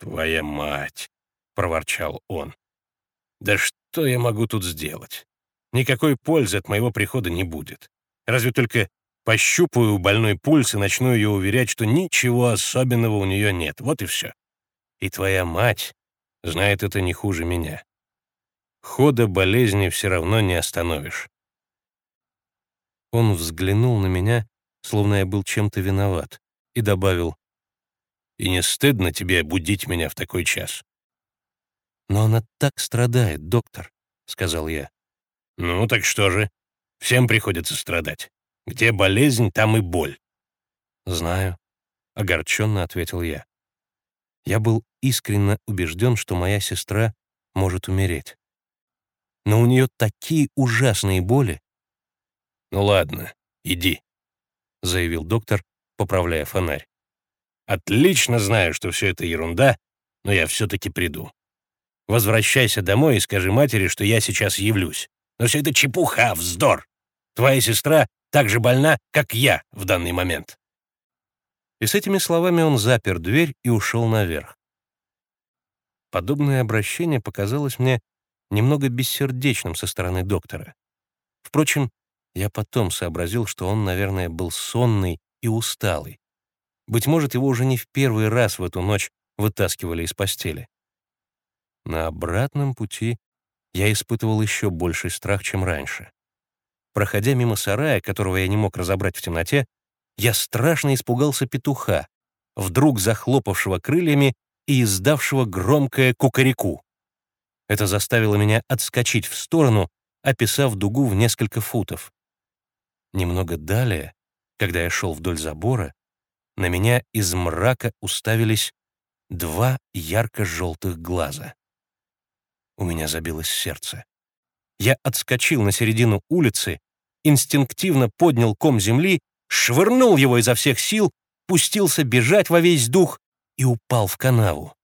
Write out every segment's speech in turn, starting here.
«Твоя мать!» — проворчал он. «Да что я могу тут сделать? Никакой пользы от моего прихода не будет. Разве только пощупаю больной пульс и начну ее уверять, что ничего особенного у нее нет. Вот и все. И твоя мать знает это не хуже меня. Хода болезни все равно не остановишь. Он взглянул на меня, словно я был чем-то виноват, и добавил, «И не стыдно тебе будить меня в такой час?» «Но она так страдает, доктор», — сказал я. «Ну, так что же? Всем приходится страдать. Где болезнь, там и боль». «Знаю», — огорченно ответил я. Я был искренне убежден, что моя сестра может умереть. Но у нее такие ужасные боли. «Ну ладно, иди», — заявил доктор, поправляя фонарь. «Отлично знаю, что все это ерунда, но я все-таки приду. Возвращайся домой и скажи матери, что я сейчас явлюсь. Но все это чепуха, вздор. Твоя сестра так же больна, как я в данный момент». И с этими словами он запер дверь и ушел наверх. Подобное обращение показалось мне немного бессердечным со стороны доктора. Впрочем, я потом сообразил, что он, наверное, был сонный и усталый. Быть может, его уже не в первый раз в эту ночь вытаскивали из постели. На обратном пути я испытывал еще больший страх, чем раньше. Проходя мимо сарая, которого я не мог разобрать в темноте, я страшно испугался петуха, вдруг захлопавшего крыльями и издавшего громкое кукареку. Это заставило меня отскочить в сторону, описав дугу в несколько футов. Немного далее, когда я шел вдоль забора, на меня из мрака уставились два ярко-желтых глаза. У меня забилось сердце. Я отскочил на середину улицы, инстинктивно поднял ком земли, швырнул его изо всех сил, пустился бежать во весь дух и упал в канаву.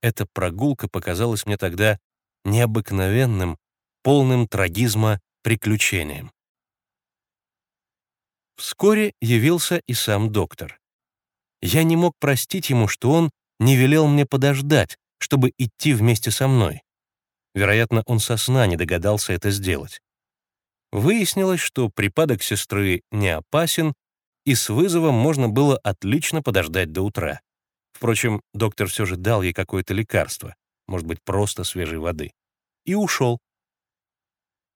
Эта прогулка показалась мне тогда необыкновенным, полным трагизма приключением. Вскоре явился и сам доктор. Я не мог простить ему, что он не велел мне подождать, чтобы идти вместе со мной. Вероятно, он со сна не догадался это сделать. Выяснилось, что припадок сестры не опасен, и с вызовом можно было отлично подождать до утра. Впрочем, доктор все же дал ей какое-то лекарство, может быть, просто свежей воды, и ушел.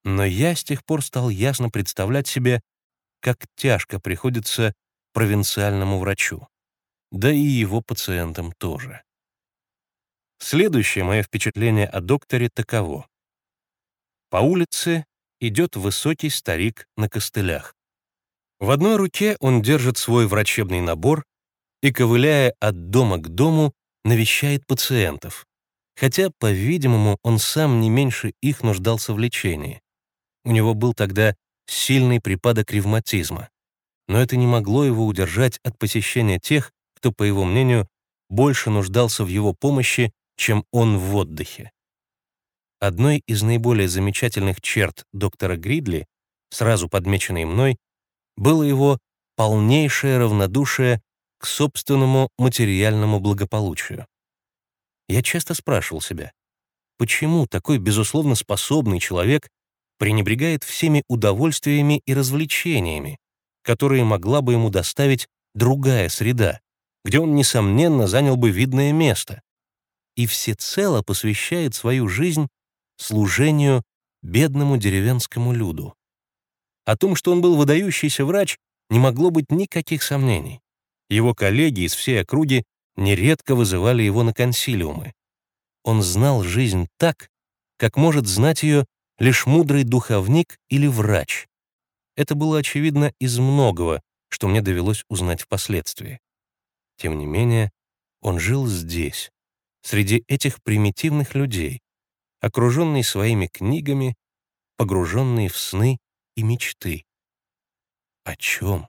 Но я с тех пор стал ясно представлять себе, как тяжко приходится провинциальному врачу, да и его пациентам тоже. Следующее мое впечатление о докторе таково. По улице идет высокий старик на костылях. В одной руке он держит свой врачебный набор, и, ковыляя от дома к дому, навещает пациентов, хотя, по-видимому, он сам не меньше их нуждался в лечении. У него был тогда сильный припадок ревматизма, но это не могло его удержать от посещения тех, кто, по его мнению, больше нуждался в его помощи, чем он в отдыхе. Одной из наиболее замечательных черт доктора Гридли, сразу подмеченной мной, было его полнейшее равнодушие к собственному материальному благополучию. Я часто спрашивал себя, почему такой, безусловно, способный человек пренебрегает всеми удовольствиями и развлечениями, которые могла бы ему доставить другая среда, где он, несомненно, занял бы видное место, и всецело посвящает свою жизнь служению бедному деревенскому люду. О том, что он был выдающийся врач, не могло быть никаких сомнений. Его коллеги из всей округи нередко вызывали его на консилиумы. Он знал жизнь так, как может знать ее лишь мудрый духовник или врач. Это было очевидно из многого, что мне довелось узнать впоследствии. Тем не менее, он жил здесь, среди этих примитивных людей, окруженный своими книгами, погруженный в сны и мечты. О чем?